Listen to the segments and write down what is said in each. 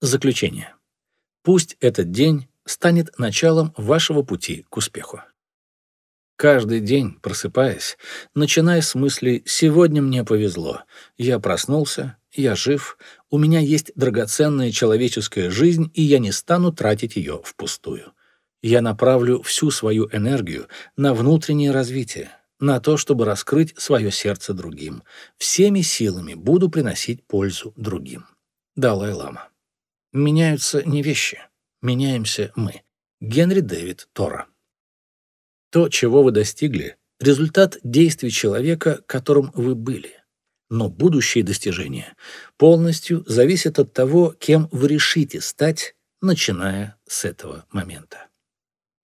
Заключение. Пусть этот день станет началом вашего пути к успеху. Каждый день, просыпаясь, начиная с мысли «сегодня мне повезло», я проснулся, я жив, у меня есть драгоценная человеческая жизнь, и я не стану тратить ее впустую. Я направлю всю свою энергию на внутреннее развитие, на то, чтобы раскрыть свое сердце другим. Всеми силами буду приносить пользу другим. Далай-лама. Меняются не вещи, меняемся мы. Генри Дэвид Тора. То, чего вы достигли, результат действий человека, которым вы были. Но будущие достижения полностью зависят от того, кем вы решите стать, начиная с этого момента.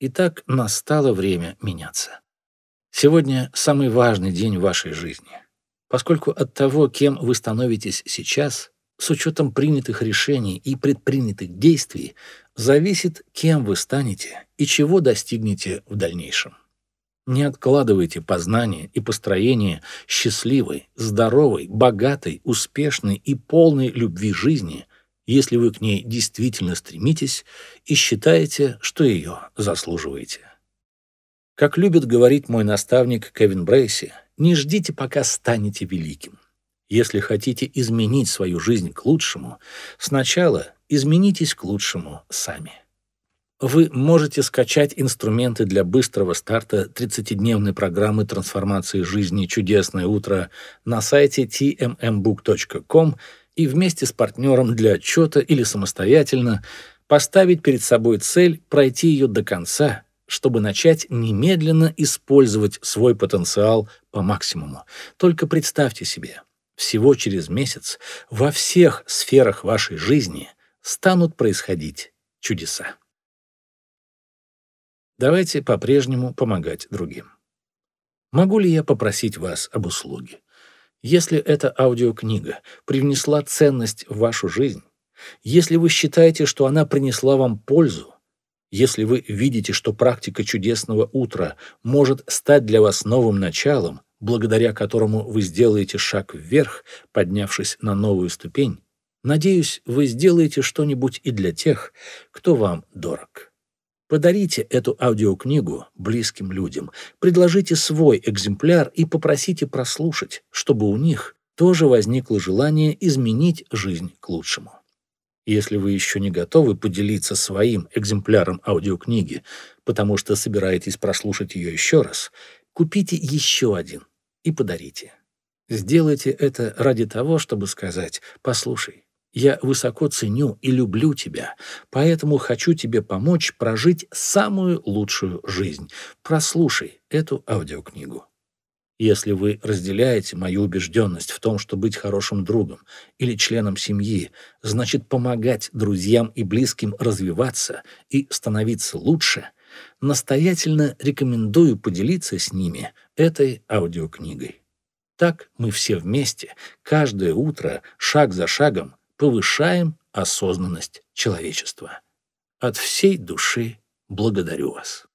Итак, настало время меняться. Сегодня самый важный день в вашей жизни, поскольку от того, кем вы становитесь сейчас, с учетом принятых решений и предпринятых действий, зависит, кем вы станете и чего достигнете в дальнейшем. Не откладывайте познание и построение счастливой, здоровой, богатой, успешной и полной любви жизни, если вы к ней действительно стремитесь и считаете, что ее заслуживаете. Как любит говорить мой наставник Кевин Брейси, не ждите, пока станете великим. Если хотите изменить свою жизнь к лучшему, сначала изменитесь к лучшему сами. Вы можете скачать инструменты для быстрого старта 30-дневной программы трансформации жизни «Чудесное утро» на сайте tmmbook.com и вместе с партнером для отчета или самостоятельно поставить перед собой цель пройти ее до конца, чтобы начать немедленно использовать свой потенциал по максимуму. Только представьте себе, всего через месяц во всех сферах вашей жизни станут происходить чудеса. Давайте по-прежнему помогать другим. Могу ли я попросить вас об услуге? Если эта аудиокнига привнесла ценность в вашу жизнь, если вы считаете, что она принесла вам пользу, если вы видите, что практика чудесного утра может стать для вас новым началом, благодаря которому вы сделаете шаг вверх, поднявшись на новую ступень, надеюсь, вы сделаете что-нибудь и для тех, кто вам дорог. Подарите эту аудиокнигу близким людям, предложите свой экземпляр и попросите прослушать, чтобы у них тоже возникло желание изменить жизнь к лучшему. Если вы еще не готовы поделиться своим экземпляром аудиокниги, потому что собираетесь прослушать ее еще раз, купите еще один и подарите. Сделайте это ради того, чтобы сказать «Послушай, я высоко ценю и люблю тебя, поэтому хочу тебе помочь прожить самую лучшую жизнь. Прослушай эту аудиокнигу». Если вы разделяете мою убежденность в том, что быть хорошим другом или членом семьи значит помогать друзьям и близким развиваться и становиться лучше, настоятельно рекомендую поделиться с ними этой аудиокнигой. Так мы все вместе, каждое утро, шаг за шагом, повышаем осознанность человечества. От всей души благодарю вас.